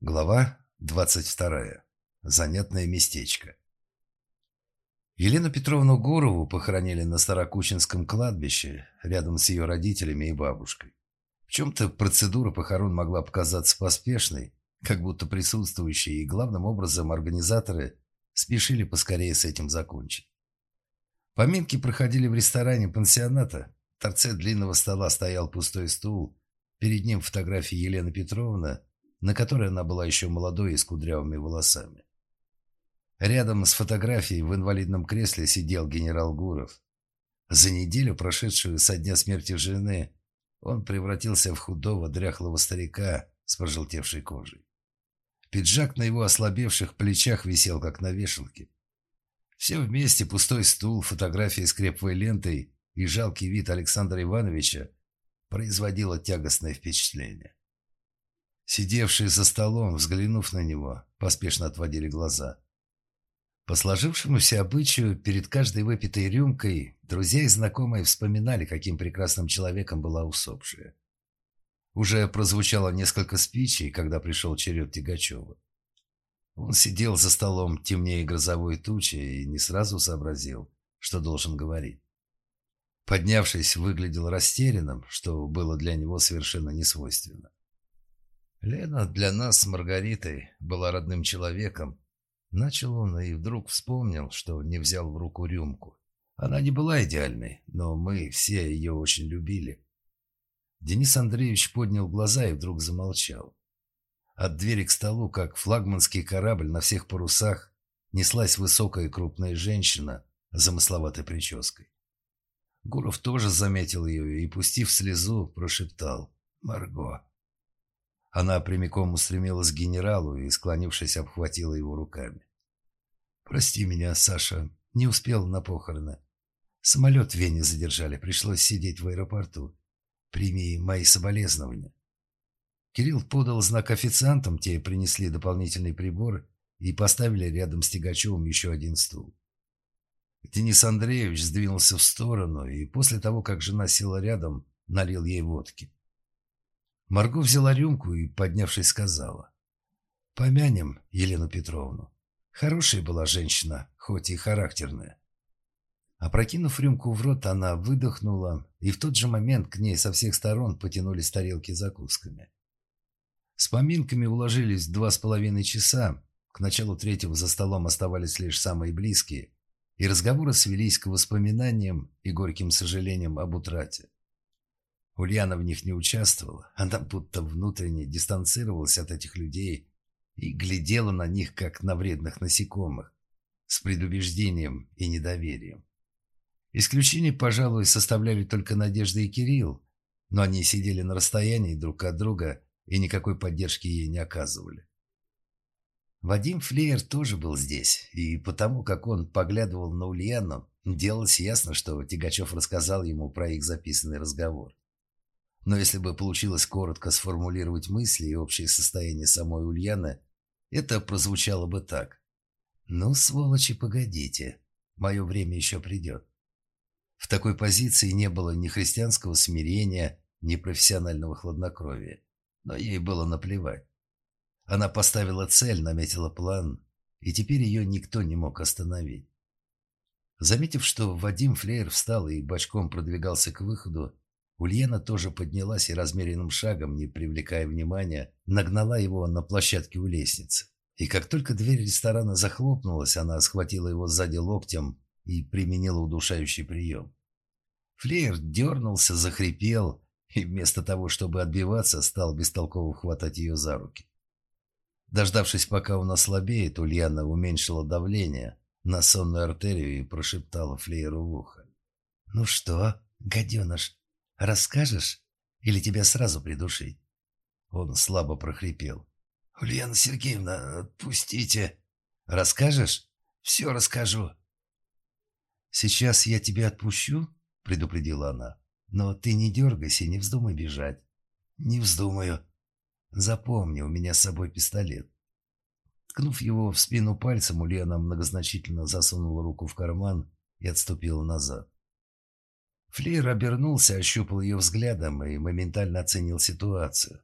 Глава 22. Занятное местечко. Елену Петровну Гурову похоронили на Старокучинском кладбище, рядом с ее родителями и бабушкой. В чем-то процедура похорон могла показаться поспешной, как будто присутствующие и, главным образом, организаторы спешили поскорее с этим закончить. Поминки проходили в ресторане пансионата. В торце длинного стола стоял пустой стул. Перед ним фотография Елены Петровны – на которой она была еще молодой и с кудрявыми волосами. Рядом с фотографией в инвалидном кресле сидел генерал Гуров. За неделю, прошедшую со дня смерти жены, он превратился в худого, дряхлого старика с пожелтевшей кожей. Пиджак на его ослабевших плечах висел, как на вешалке. Все вместе, пустой стул, фотография с креповой лентой и жалкий вид Александра Ивановича производило тягостное впечатление. Сидевшие за столом, взглянув на него, поспешно отводили глаза. По сложившемуся обычаю, перед каждой выпитой рюмкой друзья и знакомые вспоминали, каким прекрасным человеком была усопшая. Уже прозвучало несколько спичей, когда пришел черед Тягачева. Он сидел за столом темнее грозовой тучи и не сразу сообразил, что должен говорить. Поднявшись, выглядел растерянным, что было для него совершенно несвойственно. Лена для нас с Маргаритой была родным человеком. Начал он и вдруг вспомнил, что не взял в руку рюмку. Она не была идеальной, но мы все ее очень любили. Денис Андреевич поднял глаза и вдруг замолчал. От двери к столу, как флагманский корабль на всех парусах, неслась высокая и крупная женщина с замысловатой прической. Гуров тоже заметил ее и, пустив слезу, прошептал «Марго». Она прямиком устремилась к генералу и, склонившись, обхватила его руками. «Прости меня, Саша, не успел на похороны. Самолет в Вене задержали, пришлось сидеть в аэропорту. Прими мои соболезнования». Кирилл подал знак официантам, те принесли дополнительный прибор и поставили рядом с Тягачевым еще один стул. Денис Андреевич сдвинулся в сторону и после того, как жена села рядом, налил ей водки. Марго взяла рюмку и, поднявшись, сказала. «Помянем Елену Петровну. Хорошая была женщина, хоть и характерная». Опрокинув рюмку в рот, она выдохнула, и в тот же момент к ней со всех сторон потянулись тарелки закусками. С поминками уложились два с половиной часа, к началу третьего за столом оставались лишь самые близкие, и разговоры свелись к воспоминаниям и горьким сожалениям об утрате. Ульяна в них не участвовала, она будто внутренне дистанцировалась от этих людей и глядела на них, как на вредных насекомых, с предубеждением и недоверием. Исключение, пожалуй, составляли только Надежда и Кирилл, но они сидели на расстоянии друг от друга и никакой поддержки ей не оказывали. Вадим Флеер тоже был здесь, и потому, как он поглядывал на Ульяну, делалось ясно, что Тигачев рассказал ему про их записанный разговор. Но если бы получилось коротко сформулировать мысли и общее состояние самой Ульяны, это прозвучало бы так. «Ну, сволочи, погодите. Мое время еще придет». В такой позиции не было ни христианского смирения, ни профессионального хладнокровия. Но ей было наплевать. Она поставила цель, наметила план, и теперь ее никто не мог остановить. Заметив, что Вадим Флеер встал и бочком продвигался к выходу, Ульяна тоже поднялась и размеренным шагом, не привлекая внимания, нагнала его на площадке у лестницы. И как только дверь ресторана захлопнулась, она схватила его сзади локтем и применила удушающий прием. Флеер дернулся, захрипел и вместо того, чтобы отбиваться, стал бестолково хватать ее за руки. Дождавшись, пока он ослабеет, Ульяна уменьшила давление на сонную артерию и прошептала Флееру в ухо. «Ну что, гаденыш, Расскажешь? Или тебя сразу придушить?» Он слабо прохрипел. «Ульяна Сергеевна, отпустите!» «Расскажешь?» «Все расскажу!» «Сейчас я тебя отпущу?» — предупредила она. «Но ты не дергайся и не вздумай бежать». «Не вздумаю». «Запомни, у меня с собой пистолет». Ткнув его в спину пальцем, Ульяна многозначительно засунула руку в карман и отступила назад. Флир обернулся, ощупал ее взглядом и моментально оценил ситуацию.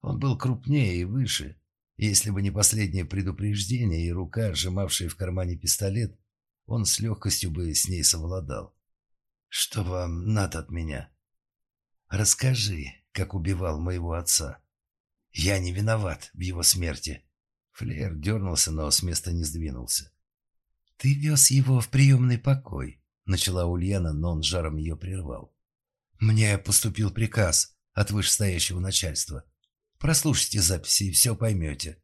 Он был крупнее и выше, Если бы не последнее предупреждение и рука, сжимавшая в кармане пистолет, он с легкостью бы с ней совладал. «Что вам надо от меня?» «Расскажи, как убивал моего отца. Я не виноват в его смерти». Флер дернулся, но с места не сдвинулся. «Ты вез его в приемный покой», — начала Ульяна, но он жаром ее прервал. «Мне поступил приказ от вышестоящего начальства. Прослушайте записи и все поймете.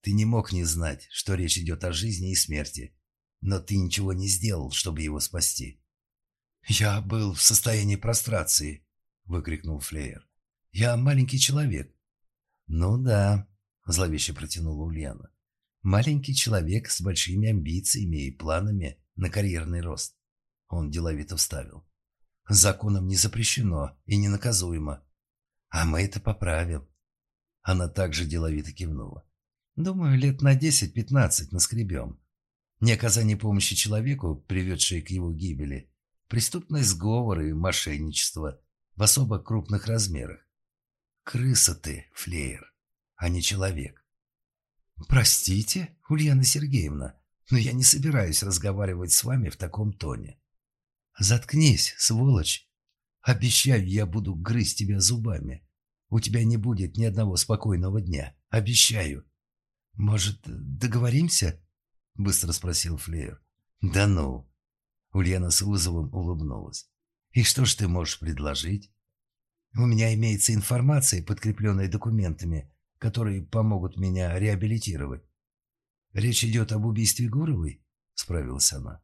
Ты не мог не знать, что речь идет о жизни и смерти, но ты ничего не сделал, чтобы его спасти». «Я был в состоянии прострации», — выкрикнул Флеер. «Я маленький человек». «Ну да», — зловеще протянула Ульяна. Маленький человек с большими амбициями и планами на карьерный рост. Он деловито вставил. Законом не запрещено и не наказуемо. А мы это поправим. Она также деловито кивнула. Думаю, лет на 10-15 наскребем. Неоказание помощи человеку, приведшее к его гибели, преступный сговор и мошенничество в особо крупных размерах. Крыса ты, флеер, а не человек. «Простите, Ульяна Сергеевна, но я не собираюсь разговаривать с вами в таком тоне. Заткнись, сволочь. Обещаю, я буду грызть тебя зубами. У тебя не будет ни одного спокойного дня. Обещаю. Может, договоримся?» Быстро спросил Флеер. «Да ну!» Ульяна с вызовом улыбнулась. «И что ж ты можешь предложить?» «У меня имеется информация, подкрепленная документами, которые помогут меня реабилитировать. Речь идет об убийстве Гуровой? Справилась она.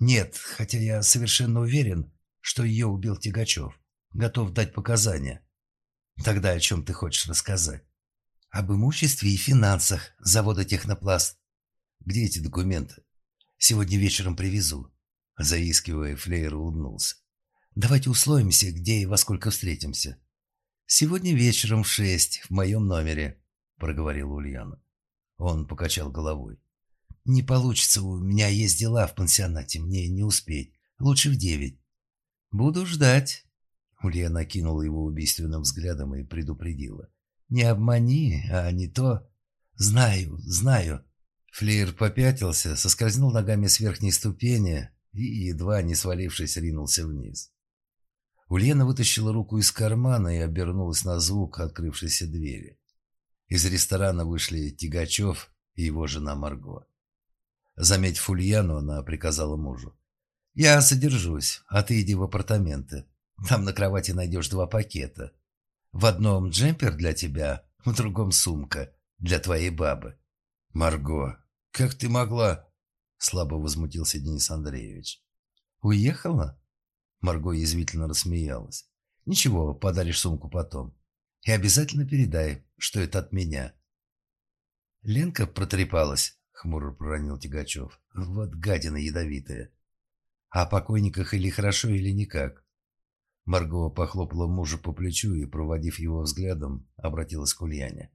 Нет, хотя я совершенно уверен, что ее убил Тягачев. Готов дать показания. Тогда о чем ты хочешь рассказать? Об имуществе и финансах завода «Технопласт». Где эти документы? Сегодня вечером привезу. Заискивая, Флеер улыбнулся. Давайте условимся, где и во сколько встретимся. «Сегодня вечером в шесть, в моем номере», — проговорила Ульяна. Он покачал головой. «Не получится, у меня есть дела в пансионате, мне не успеть. Лучше в девять». «Буду ждать». Ульяна кинула его убийственным взглядом и предупредила. «Не обмани, а не то...» «Знаю, знаю». Флеер попятился, соскользнул ногами с верхней ступени и, едва не свалившись, ринулся вниз. Ульяна вытащила руку из кармана и обернулась на звук открывшейся двери. Из ресторана вышли Тигачев и его жена Марго. Заметив Ульяну, она приказала мужу. «Я содержусь, а ты иди в апартаменты. Там на кровати найдешь два пакета. В одном джемпер для тебя, в другом сумка для твоей бабы». «Марго, как ты могла?» Слабо возмутился Денис Андреевич. «Уехала?» Марго язвительно рассмеялась. «Ничего, подаришь сумку потом. И обязательно передай, что это от меня». «Ленка протрепалась», — хмуро проронил Тигачев. «Вот гадина ядовитая. О покойниках или хорошо, или никак». Марго похлопала мужа по плечу и, проводив его взглядом, обратилась к Ульяне.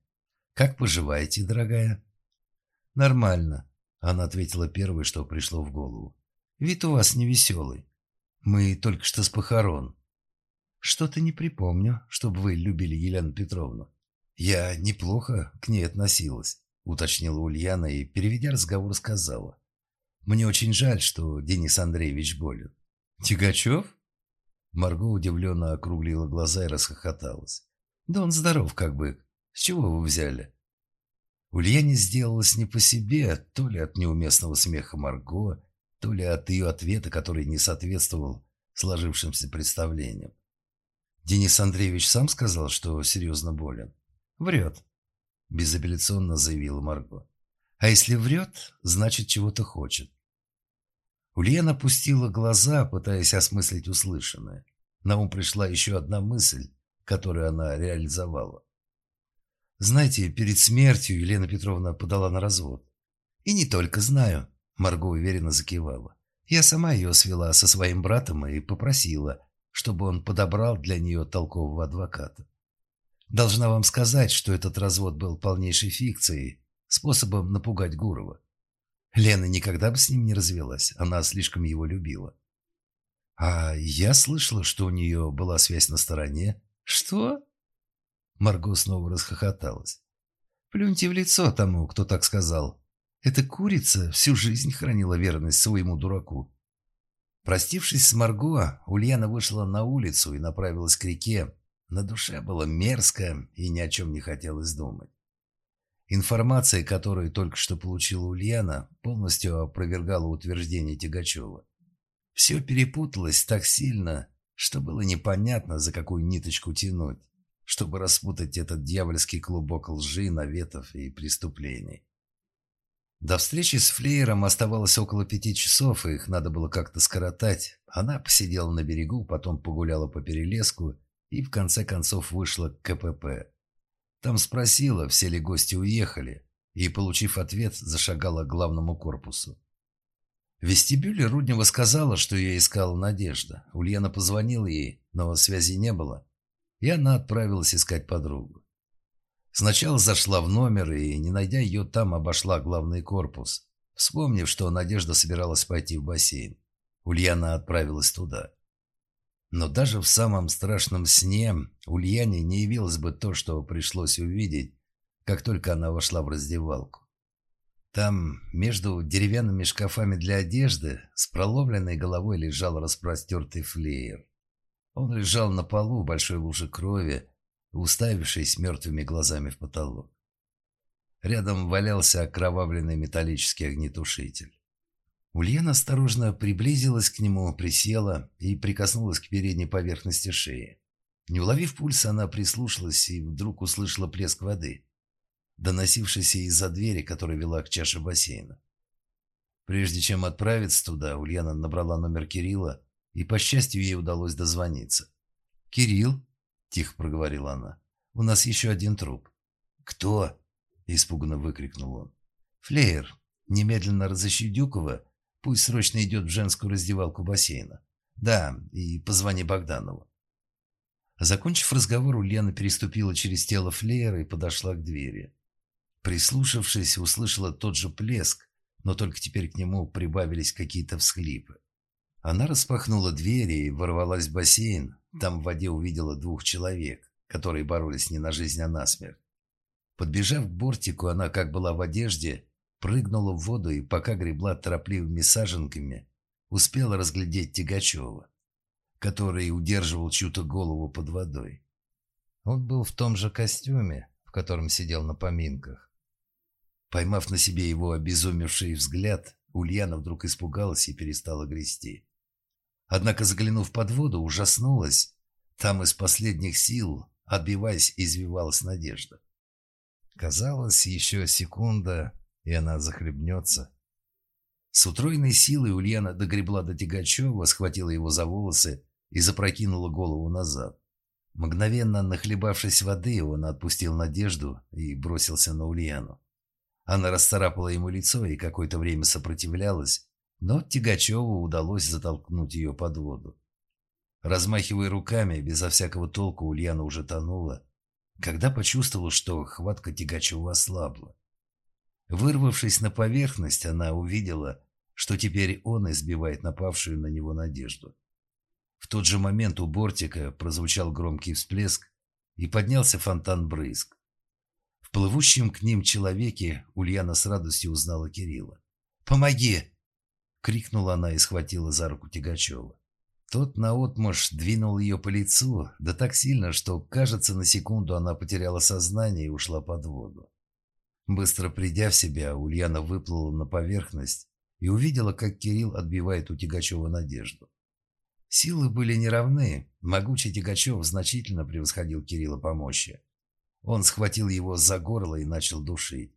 «Как поживаете, дорогая?» «Нормально», — она ответила первое, что пришло в голову. «Вид у вас невеселый. Мы только что с похорон. Что-то не припомню, чтобы вы любили Елену Петровну. Я неплохо к ней относилась, уточнила Ульяна и, переведя разговор, сказала. Мне очень жаль, что Денис Андреевич болен. Тягачев? Марго удивленно округлила глаза и расхохоталась. Да он здоров как бы. С чего вы взяли? Ульяне сделалось не по себе, то ли от неуместного смеха Марго, то ли от ее ответа, который не соответствовал сложившимся представлениям. Денис Андреевич сам сказал, что серьезно болен. Врет, безапелляционно заявила Марго. А если врет, значит, чего-то хочет. Ульяна опустила глаза, пытаясь осмыслить услышанное. На ум пришла еще одна мысль, которую она реализовала. Знаете, перед смертью Елена Петровна подала на развод. И не только знаю, Марго уверенно закивала. Я сама ее свела со своим братом и попросила, чтобы он подобрал для нее толкового адвоката. Должна вам сказать, что этот развод был полнейшей фикцией, способом напугать Гурова. Лена никогда бы с ним не развелась, она слишком его любила. А я слышала, что у нее была связь на стороне. Что? Марго снова расхохоталась. Плюньте в лицо тому, кто так сказал. Эта курица всю жизнь хранила верность своему дураку. Простившись с Марго, Ульяна вышла на улицу и направилась к реке. На душе было мерзко и ни о чем не хотелось думать. Информация, которую только что получила Ульяна, полностью опровергала утверждение Тягачева. Все перепуталось так сильно, что было непонятно, за какую ниточку тянуть, чтобы распутать этот дьявольский клубок лжи, наветов и преступлений. До встречи с Флеером оставалось около пяти часов, и их надо было как-то скоротать. Она посидела на берегу, потом погуляла по перелеску и в конце концов вышла к КПП. Там спросила, все ли гости уехали, и, получив ответ, зашагала к главному корпусу. В вестибюле Руднева сказала, что ее искала Надежда. Ульяна позвонила ей, но связи не было, и она отправилась искать подругу. Сначала зашла в номер и, не найдя ее там, обошла главный корпус, вспомнив, что Надежда собиралась пойти в бассейн. Ульяна отправилась туда. Но даже в самом страшном сне Ульяне не явилось бы то, что пришлось увидеть, как только она вошла в раздевалку. Там, между деревянными шкафами для одежды, с проломленной головой лежал распростертый флеер. Он лежал на полу большой луже крови, уставившись мертвыми глазами в потолок. Рядом валялся окровавленный металлический огнетушитель. Ульяна осторожно приблизилась к нему, присела и прикоснулась к передней поверхности шеи. Не уловив пульса, она прислушалась и вдруг услышала плеск воды, доносившийся из-за двери, которая вела к чаше бассейна. Прежде чем отправиться туда, Ульяна набрала номер Кирилла, и, по счастью, ей удалось дозвониться. «Кирилл?» тихо проговорила она. «У нас еще один труп». «Кто?» – испуганно выкрикнул он. «Флеер, немедленно разыщи Дюкова, пусть срочно идет в женскую раздевалку бассейна. Да, и позвони Богданову». Закончив разговор, Ульяна переступила через тело Флеера и подошла к двери. Прислушавшись, услышала тот же плеск, но только теперь к нему прибавились какие-то всхлипы. Она распахнула двери и ворвалась в бассейн. Там в воде увидела двух человек, которые боролись не на жизнь, а на смерть. Подбежав к бортику, она, как была в одежде, прыгнула в воду и, пока гребла торопливыми саженками, успела разглядеть Тягачева, который удерживал чью-то голову под водой. Он был в том же костюме, в котором сидел на поминках. Поймав на себе его обезумевший взгляд, Ульяна вдруг испугалась и перестала грести. Однако, заглянув под воду, ужаснулась. Там из последних сил, отбиваясь, извивалась надежда. Казалось, еще секунда, и она захлебнется. С утроенной силой Ульяна догребла до Тягачева, схватила его за волосы и запрокинула голову назад. Мгновенно нахлебавшись воды, он отпустил Надежду и бросился на Ульяну. Она расцарапала ему лицо и какое-то время сопротивлялась, но Тягачеву удалось затолкнуть ее под воду. Размахивая руками, безо всякого толка Ульяна уже тонула, когда почувствовала, что хватка Тягачева ослабла. Вырвавшись на поверхность, она увидела, что теперь он избивает напавшую на него надежду. В тот же момент у бортика прозвучал громкий всплеск и поднялся фонтан брызг. В плывущем к ним человеке Ульяна с радостью узнала Кирилла. «Помоги!» — крикнула она и схватила за руку Тягачева. Тот наотмашь двинул ее по лицу, да так сильно, что, кажется, на секунду она потеряла сознание и ушла под воду. Быстро придя в себя, Ульяна выплыла на поверхность и увидела, как Кирилл отбивает у Тягачева надежду. Силы были неравны, могучий Тягачев значительно превосходил Кирилла по мощи. Он схватил его за горло и начал душить.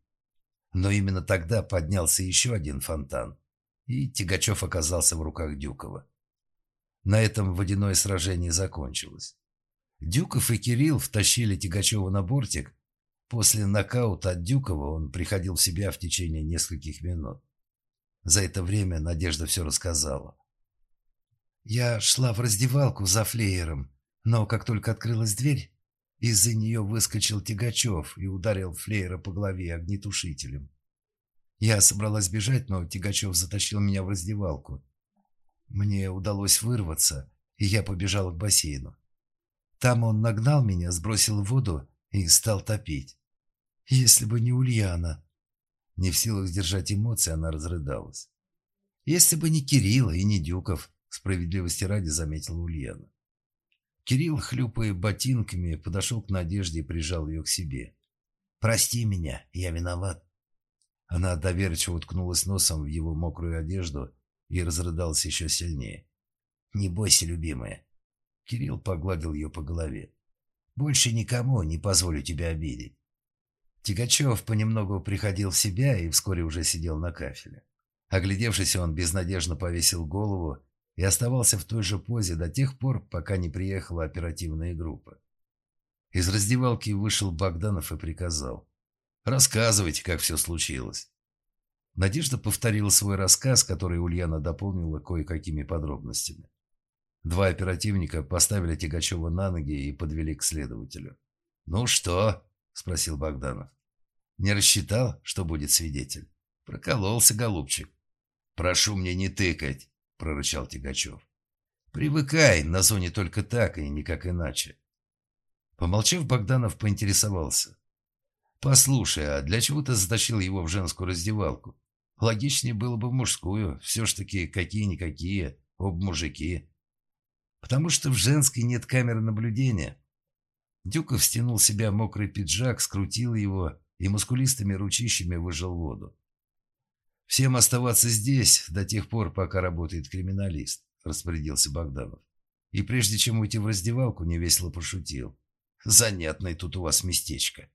Но именно тогда поднялся еще один фонтан – и Тягачев оказался в руках Дюкова. На этом водяное сражение закончилось. Дюков и Кирилл втащили Тягачева на бортик. После нокаута от Дюкова он приходил в себя в течение нескольких минут. За это время Надежда все рассказала. «Я шла в раздевалку за флеером, но как только открылась дверь, из-за нее выскочил Тягачев и ударил флеера по голове огнетушителем. Я собралась бежать, но Тигачев затащил меня в раздевалку. Мне удалось вырваться, и я побежала к бассейну. Там он нагнал меня, сбросил в воду и стал топить. Если бы не Ульяна. Не в силах сдержать эмоции, она разрыдалась. Если бы не Кирилла и не Дюков, справедливости ради заметила Ульяна. Кирилл, хлюпая ботинками, подошел к Надежде и прижал ее к себе. «Прости меня, я виноват». Она доверчиво уткнулась носом в его мокрую одежду и разрыдалась еще сильнее. «Не бойся, любимая». Кирилл погладил ее по голове. «Больше никому не позволю тебя обидеть». Тигачев понемногу приходил в себя и вскоре уже сидел на кафеле. Оглядевшись, он безнадежно повесил голову и оставался в той же позе до тех пор, пока не приехала оперативная группа. Из раздевалки вышел Богданов и приказал. «Рассказывайте, как все случилось». Надежда повторила свой рассказ, который Ульяна дополнила кое-какими подробностями. Два оперативника поставили Тигачева на ноги и подвели к следователю. «Ну что?» – спросил Богданов. «Не рассчитал, что будет свидетель?» «Прокололся, голубчик». «Прошу мне не тыкать», – прорычал Тигачев. «Привыкай, на зоне только так и никак иначе». Помолчав, Богданов поинтересовался. «Послушай, а для чего ты затащил его в женскую раздевалку? Логичнее было бы в мужскую, все ж таки какие-никакие, об мужики» потому что в женской нет камеры наблюдения. Дюков стянул себя мокрый пиджак, скрутил его и мускулистыми ручищами выжал воду. «Всем оставаться здесь до тех пор, пока работает криминалист», – распорядился Богданов. И прежде чем уйти в раздевалку, невесело пошутил. «Занятное тут у вас местечко».